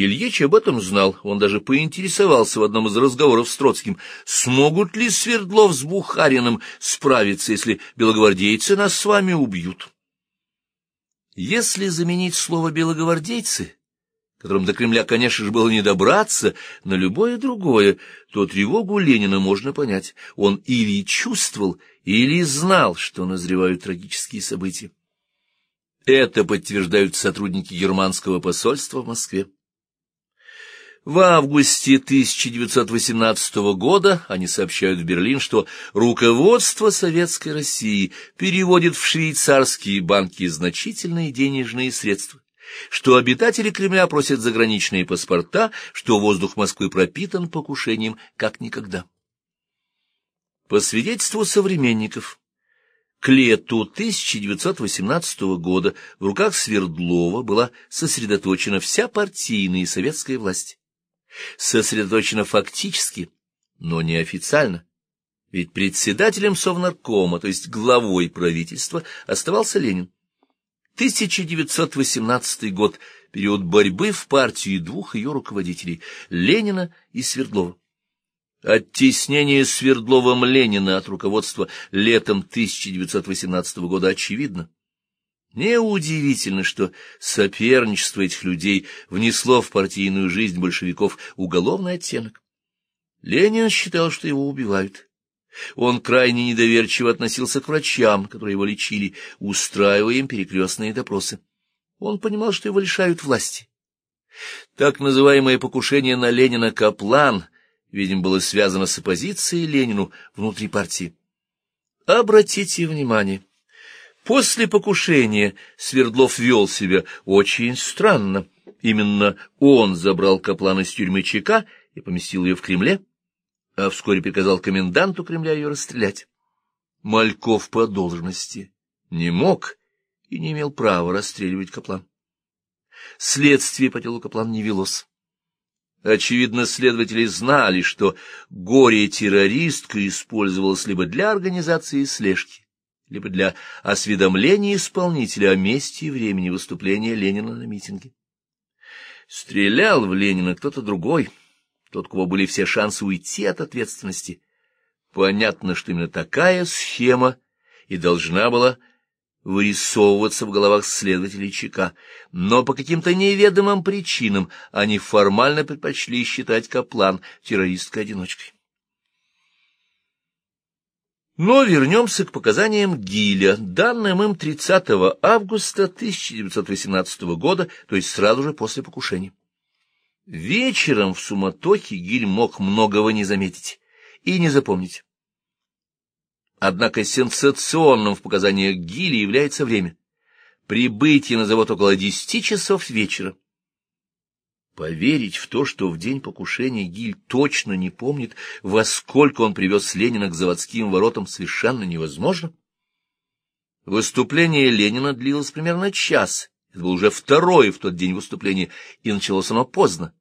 Ильич об этом знал, он даже поинтересовался в одном из разговоров с Троцким, смогут ли Свердлов с Бухариным справиться, если белогвардейцы нас с вами убьют. Если заменить слово «белогвардейцы», которым до Кремля, конечно же, было не добраться, на любое другое, то тревогу Ленина можно понять. Он или чувствовал, или знал, что назревают трагические события. Это подтверждают сотрудники германского посольства в Москве. В августе 1918 года они сообщают в Берлин, что руководство Советской России переводит в швейцарские банки значительные денежные средства, что обитатели Кремля просят заграничные паспорта, что воздух Москвы пропитан покушением как никогда. По свидетельству современников, к лету 1918 года в руках Свердлова была сосредоточена вся партийная и советская власть сосредоточена фактически, но не официально. Ведь председателем Совнаркома, то есть главой правительства, оставался Ленин. 1918 год — период борьбы в партии двух ее руководителей — Ленина и Свердлова. Оттеснение Свердловым Ленина от руководства летом 1918 года очевидно. Неудивительно, что соперничество этих людей внесло в партийную жизнь большевиков уголовный оттенок. Ленин считал, что его убивают. Он крайне недоверчиво относился к врачам, которые его лечили, устраивая им перекрестные допросы. Он понимал, что его лишают власти. Так называемое покушение на Ленина Каплан, видимо, было связано с оппозицией Ленину внутри партии. Обратите внимание, После покушения Свердлов вел себя очень странно. Именно он забрал Каплана из тюрьмы ЧК и поместил ее в Кремле, а вскоре приказал коменданту Кремля ее расстрелять. Мальков по должности не мог и не имел права расстреливать Каплан. Следствие по делу Каплан не велось. Очевидно, следователи знали, что горе-террористка использовалась либо для организации слежки, либо для осведомления исполнителя о месте и времени выступления Ленина на митинге. Стрелял в Ленина кто-то другой, тот, у кого были все шансы уйти от ответственности. Понятно, что именно такая схема и должна была вырисовываться в головах следователей ЧК, но по каким-то неведомым причинам они формально предпочли считать Каплан террористкой-одиночкой. Но вернемся к показаниям Гиля, данным им 30 августа 1918 года, то есть сразу же после покушения. Вечером в суматохе Гиль мог многого не заметить и не запомнить. Однако сенсационным в показаниях Гиля является время. Прибытие на завод около десяти часов вечера. Поверить в то, что в день покушения Гиль точно не помнит, во сколько он привез Ленина к заводским воротам, совершенно невозможно. Выступление Ленина длилось примерно час. Это было уже второе в тот день выступление, и началось оно поздно.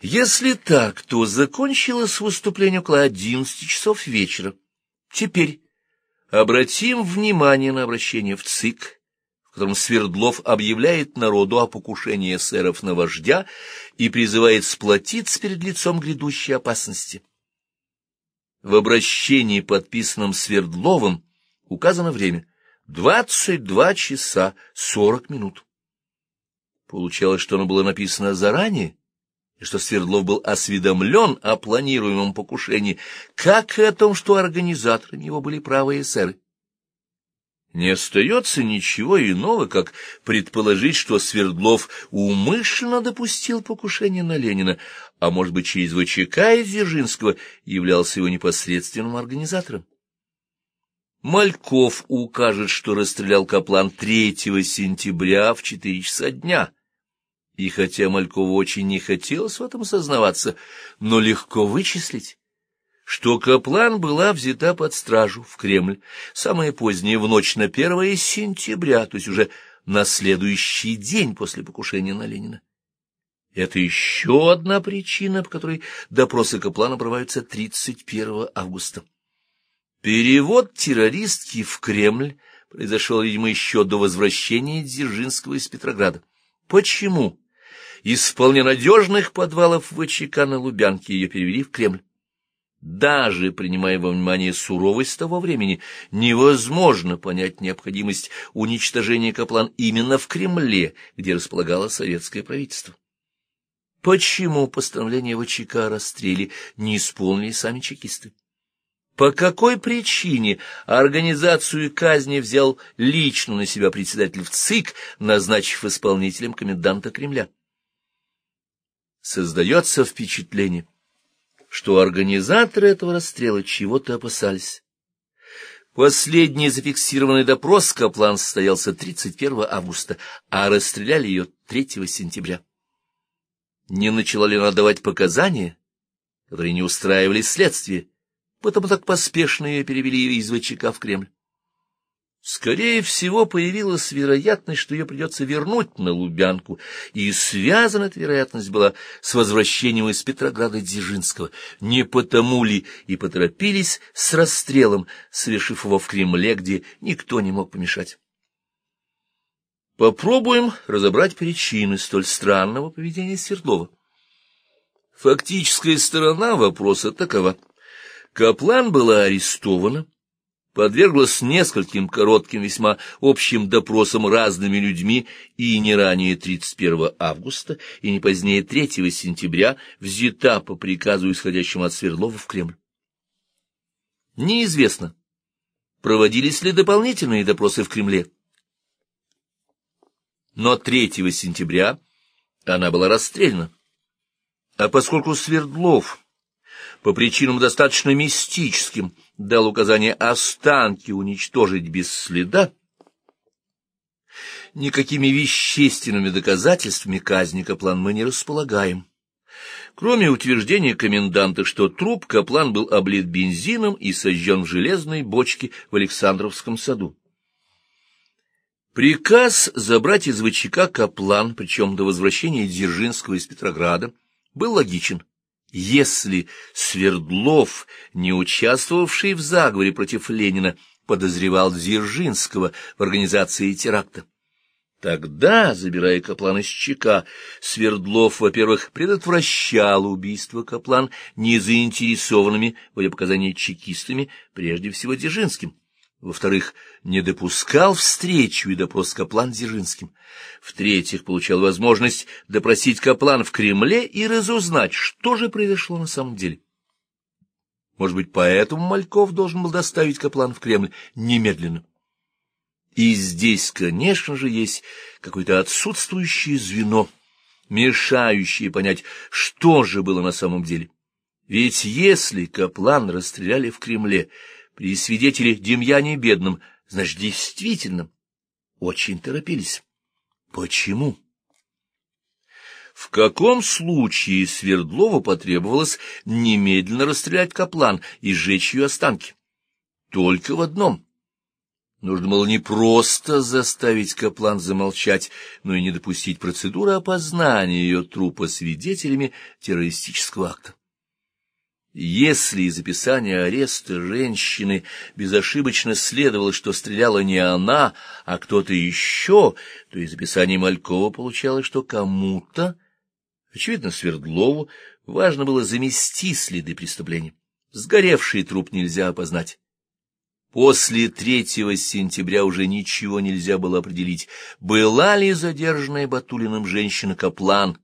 Если так, то закончилось выступление около одиннадцати часов вечера. Теперь обратим внимание на обращение в ЦИК котором Свердлов объявляет народу о покушении эсеров на вождя и призывает сплотиться перед лицом грядущей опасности. В обращении, подписанном Свердловым, указано время — 22 часа 40 минут. Получалось, что оно было написано заранее, и что Свердлов был осведомлен о планируемом покушении, как и о том, что организаторами его были правые эсеры. Не остается ничего иного, как предположить, что Свердлов умышленно допустил покушение на Ленина, а, может быть, через ВЧК из Дзержинского являлся его непосредственным организатором. Мальков укажет, что расстрелял Каплан 3 сентября в 4 часа дня. И хотя Малькову очень не хотелось в этом сознаваться, но легко вычислить что Каплан была взята под стражу в Кремль самое позднее в ночь на 1 сентября, то есть уже на следующий день после покушения на Ленина. Это еще одна причина, по которой допросы Каплана проводятся 31 августа. Перевод террористки в Кремль произошел, видимо, еще до возвращения Дзержинского из Петрограда. Почему? Из вполне надежных подвалов ВЧК на Лубянке ее перевели в Кремль. Даже принимая во внимание суровость того времени, невозможно понять необходимость уничтожения Каплан именно в Кремле, где располагало советское правительство. Почему постановление ВЧК о расстреле не исполнили сами чекисты? По какой причине организацию казни взял лично на себя председатель ЦИК, назначив исполнителем коменданта Кремля? Создается впечатление, что организаторы этого расстрела чего-то опасались. Последний зафиксированный допрос Каплан состоялся 31 августа, а расстреляли ее 3 сентября. Не начала ли она давать показания, которые не устраивали следствие, потому так поспешно ее перевели из ВЧК в Кремль? Скорее всего, появилась вероятность, что ее придется вернуть на Лубянку, и связана эта вероятность была с возвращением из Петрограда Дзержинского. Не потому ли и поторопились с расстрелом, совершив его в Кремле, где никто не мог помешать? Попробуем разобрать причины столь странного поведения Свердлова. Фактическая сторона вопроса такова. Каплан была арестована, подверглась нескольким коротким, весьма общим допросам разными людьми и не ранее 31 августа, и не позднее 3 сентября взята по приказу, исходящему от Свердлова в Кремль. Неизвестно, проводились ли дополнительные допросы в Кремле. Но 3 сентября она была расстреляна. А поскольку Свердлов по причинам достаточно мистическим дал указание останки уничтожить без следа, никакими вещественными доказательствами казни Каплан мы не располагаем. Кроме утверждения коменданта, что труп Каплан был облит бензином и сожжен в железной бочке в Александровском саду. Приказ забрать из ВЧК Каплан, причем до возвращения Дзержинского из Петрограда, был логичен. Если Свердлов, не участвовавший в заговоре против Ленина, подозревал Дзержинского в организации теракта, Тогда, забирая Каплан из ЧК, Свердлов, во-первых, предотвращал убийство Каплан незаинтересованными в показания чекистами, прежде всего Дзержинским во-вторых, не допускал встречу и допрос Каплан Дзержинским, в-третьих, получал возможность допросить Каплан в Кремле и разузнать, что же произошло на самом деле. Может быть, поэтому Мальков должен был доставить Каплан в Кремль немедленно. И здесь, конечно же, есть какое-то отсутствующее звено, мешающее понять, что же было на самом деле. Ведь если Каплан расстреляли в Кремле, при свидетеле Демьяне Бедном, значит, действительно, очень торопились. Почему? В каком случае Свердлову потребовалось немедленно расстрелять Каплан и сжечь ее останки? Только в одном. Нужно было не просто заставить Каплан замолчать, но и не допустить процедуры опознания ее трупа свидетелями террористического акта. Если из описания ареста женщины безошибочно следовало, что стреляла не она, а кто-то еще, то из описания Малькова получалось, что кому-то, очевидно, Свердлову, важно было замести следы преступления. Сгоревший труп нельзя опознать. После 3 сентября уже ничего нельзя было определить, была ли задержанная Батулиным женщина Каплан,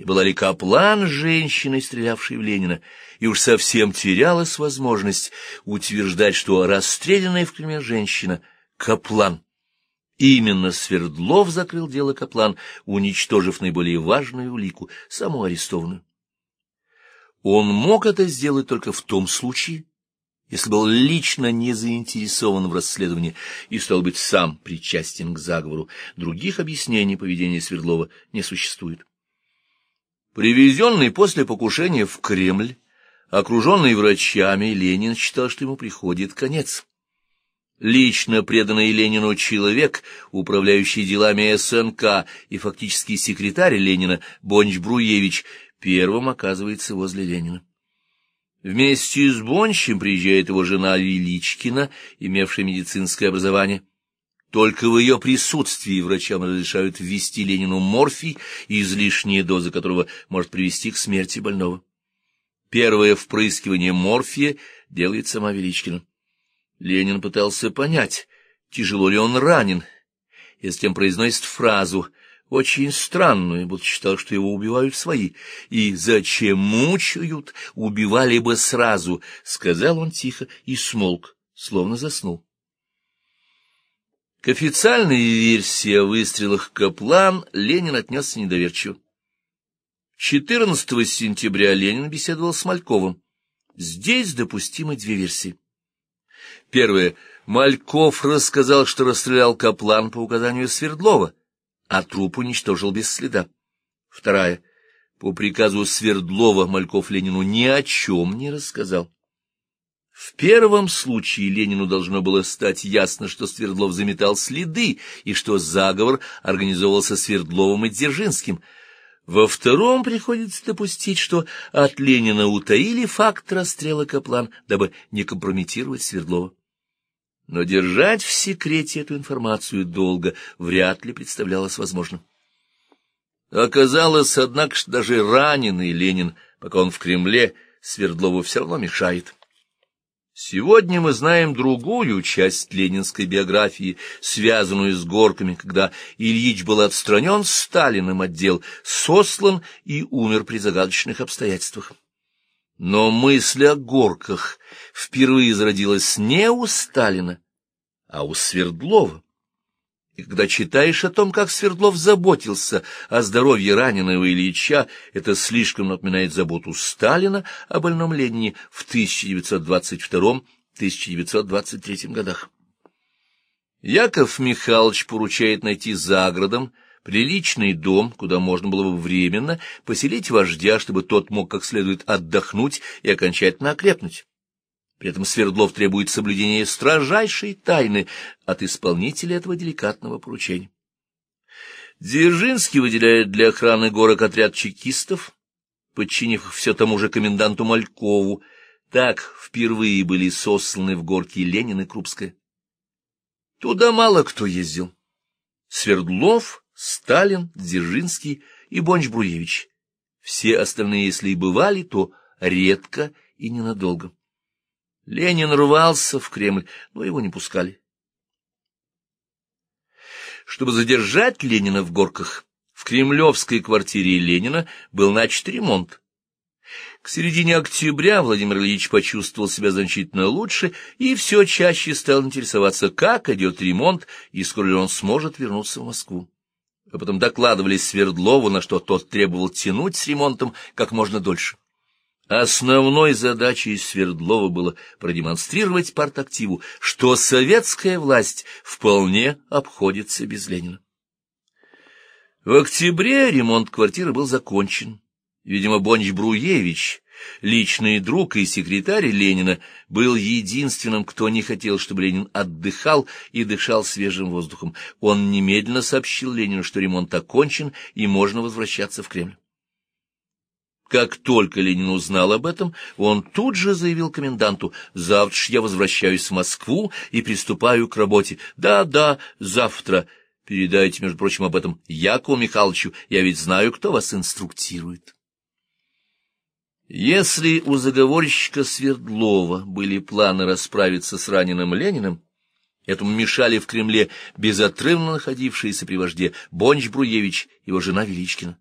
и была ли Каплан женщиной, стрелявшей в Ленина, и уж совсем терялась возможность утверждать, что расстрелянная в Кремле женщина — Каплан. Именно Свердлов закрыл дело Каплан, уничтожив наиболее важную улику, саму арестованную. Он мог это сделать только в том случае, если был лично не заинтересован в расследовании и, стал быть, сам причастен к заговору. Других объяснений поведения Свердлова не существует. Привезенный после покушения в Кремль, окруженный врачами, Ленин считал, что ему приходит конец. Лично преданный Ленину человек, управляющий делами СНК и фактически секретарь Ленина Бонч-Бруевич, первым оказывается возле Ленина. Вместе с Бончем приезжает его жена Величкина, имевшая медицинское образование. Только в ее присутствии врачам разрешают ввести Ленину морфий, излишние дозы которого может привести к смерти больного. Первое впрыскивание морфия делает сама Величкина. Ленин пытался понять, тяжело ли он ранен, и затем произносит фразу, очень странную, будто считал, что его убивают свои. И зачем мучают, убивали бы сразу, — сказал он тихо и смолк, словно заснул. К официальной версии о выстрелах Каплан Ленин отнесся недоверчиво. 14 сентября Ленин беседовал с Мальковым. Здесь допустимы две версии. Первая. Мальков рассказал, что расстрелял Каплан по указанию Свердлова, а труп уничтожил без следа. Вторая. По приказу Свердлова Мальков Ленину ни о чем не рассказал. В первом случае Ленину должно было стать ясно, что Свердлов заметал следы и что заговор организовывался Свердловым и Дзержинским. Во втором приходится допустить, что от Ленина утаили факт расстрела Каплан, дабы не компрометировать Свердлова. Но держать в секрете эту информацию долго вряд ли представлялось возможным. Оказалось, однако, что даже раненый Ленин, пока он в Кремле, Свердлову все равно мешает. Сегодня мы знаем другую часть ленинской биографии, связанную с горками, когда Ильич был отстранен Сталиным отдел, сослан и умер при загадочных обстоятельствах. Но мысль о горках впервые зародилась не у Сталина, а у Свердлова. И когда читаешь о том, как Свердлов заботился о здоровье раненого Ильича, это слишком напоминает заботу Сталина о больном Ленине в 1922-1923 годах. Яков Михайлович поручает найти за городом приличный дом, куда можно было бы временно поселить вождя, чтобы тот мог как следует отдохнуть и окончательно окрепнуть. При этом Свердлов требует соблюдения строжайшей тайны от исполнителя этого деликатного поручения. Дзержинский выделяет для охраны горок отряд чекистов, подчинив их все тому же коменданту Малькову. Так впервые были сосланы в горки Ленин и Крупская. Туда мало кто ездил. Свердлов, Сталин, Дзержинский и Бонч-Бруевич. Все остальные, если и бывали, то редко и ненадолго. Ленин рвался в Кремль, но его не пускали. Чтобы задержать Ленина в горках, в кремлевской квартире Ленина был начат ремонт. К середине октября Владимир Ильич почувствовал себя значительно лучше и все чаще стал интересоваться, как идет ремонт и скоро ли он сможет вернуться в Москву. А потом докладывали Свердлову, на что тот требовал тянуть с ремонтом как можно дольше. Основной задачей Свердлова было продемонстрировать партактиву, что советская власть вполне обходится без Ленина. В октябре ремонт квартиры был закончен. Видимо, Бонч-Бруевич, личный друг и секретарь Ленина, был единственным, кто не хотел, чтобы Ленин отдыхал и дышал свежим воздухом. Он немедленно сообщил Ленину, что ремонт окончен и можно возвращаться в Кремль. Как только Ленин узнал об этом, он тут же заявил коменданту, «Завтра я возвращаюсь в Москву и приступаю к работе. Да, да, завтра. Передайте, между прочим, об этом Якову Михайловичу, я ведь знаю, кто вас инструктирует». Если у заговорщика Свердлова были планы расправиться с раненым Лениным, этому мешали в Кремле безотрывно находившиеся при вожде Бонч-Бруевич, его жена Величкина.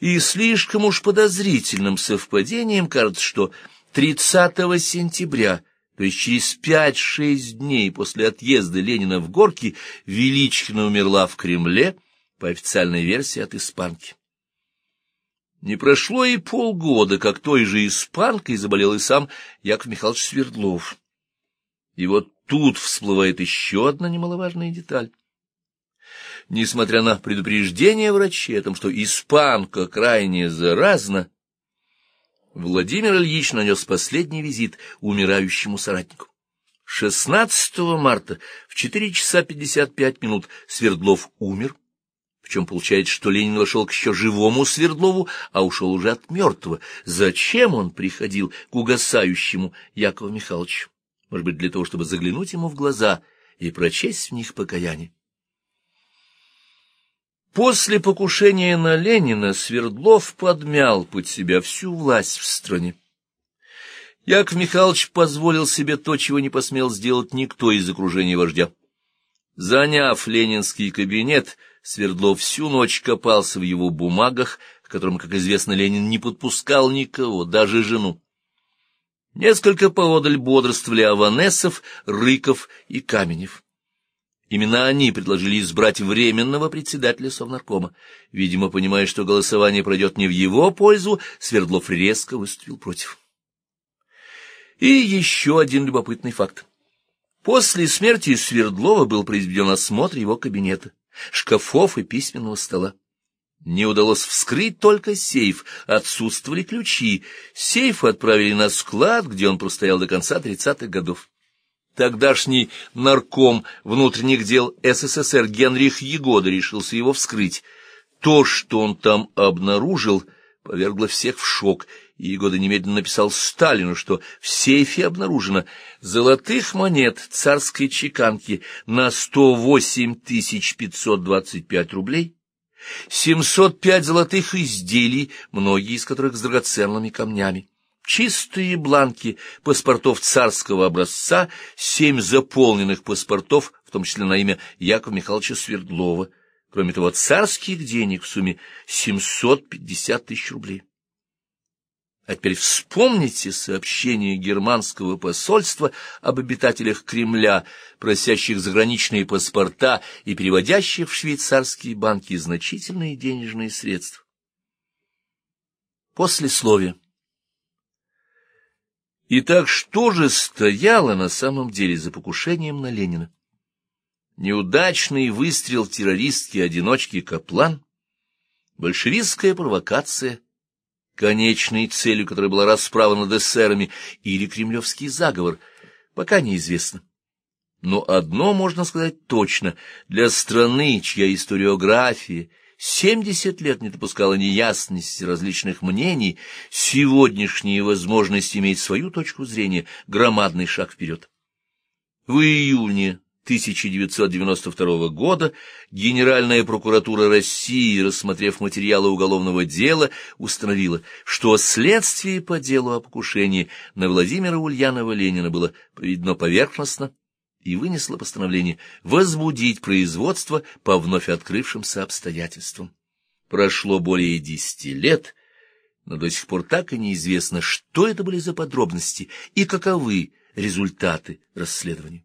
И слишком уж подозрительным совпадением кажется, что 30 сентября, то есть через пять-шесть дней после отъезда Ленина в Горки, Величкина умерла в Кремле, по официальной версии от испанки. Не прошло и полгода, как той же испанкой заболел и сам Яков Михайлович Свердлов. И вот тут всплывает еще одна немаловажная деталь несмотря на предупреждение врачей о том, что испанка крайне заразна, Владимир Ильич нанес последний визит умирающему соратнику. 16 марта в 4 часа 55 минут Свердлов умер, причем получается, что Ленин вошел к еще живому Свердлову, а ушел уже от мертвого. Зачем он приходил к угасающему Якову Михайловичу? Может быть, для того, чтобы заглянуть ему в глаза и прочесть в них покаяние. После покушения на Ленина Свердлов подмял под себя всю власть в стране. Яков Михайлович позволил себе то, чего не посмел сделать никто из окружения вождя. Заняв ленинский кабинет, Свердлов всю ночь копался в его бумагах, к которым, как известно, Ленин не подпускал никого, даже жену. Несколько поодаль бодрствовали Аванесов, Рыков и Каменев. Именно они предложили избрать временного председателя Совнаркома. Видимо, понимая, что голосование пройдет не в его пользу, Свердлов резко выступил против. И еще один любопытный факт. После смерти Свердлова был произведен осмотр его кабинета, шкафов и письменного стола. Не удалось вскрыть только сейф, отсутствовали ключи. Сейф отправили на склад, где он простоял до конца тридцатых годов. Тогдашний нарком внутренних дел СССР Генрих Егода решился его вскрыть. То, что он там обнаружил, повергло всех в шок, и Егода немедленно написал Сталину, что в сейфе обнаружено золотых монет царской чеканки на 108 525 рублей, 705 золотых изделий, многие из которых с драгоценными камнями, чистые бланки паспортов царского образца, семь заполненных паспортов, в том числе на имя Якова Михайловича Свердлова. Кроме того, царских денег в сумме 750 тысяч рублей. А теперь вспомните сообщение германского посольства об обитателях Кремля, просящих заграничные паспорта и переводящих в швейцарские банки значительные денежные средства. Послесловие. Итак, что же стояло на самом деле за покушением на Ленина? Неудачный выстрел террористки-одиночки Каплан, большевистская провокация, конечной целью которой была расправа над эсерами, или кремлевский заговор, пока неизвестно. Но одно можно сказать точно, для страны, чья историография — Семьдесят лет не допускала неясности различных мнений, сегодняшние возможности иметь свою точку зрения — громадный шаг вперед. В июне 1992 года Генеральная прокуратура России, рассмотрев материалы уголовного дела, установила, что следствие по делу о покушении на Владимира Ульянова-Ленина было проведено поверхностно, и вынесла постановление возбудить производство по вновь открывшимся обстоятельствам. Прошло более десяти лет, но до сих пор так и неизвестно, что это были за подробности и каковы результаты расследования.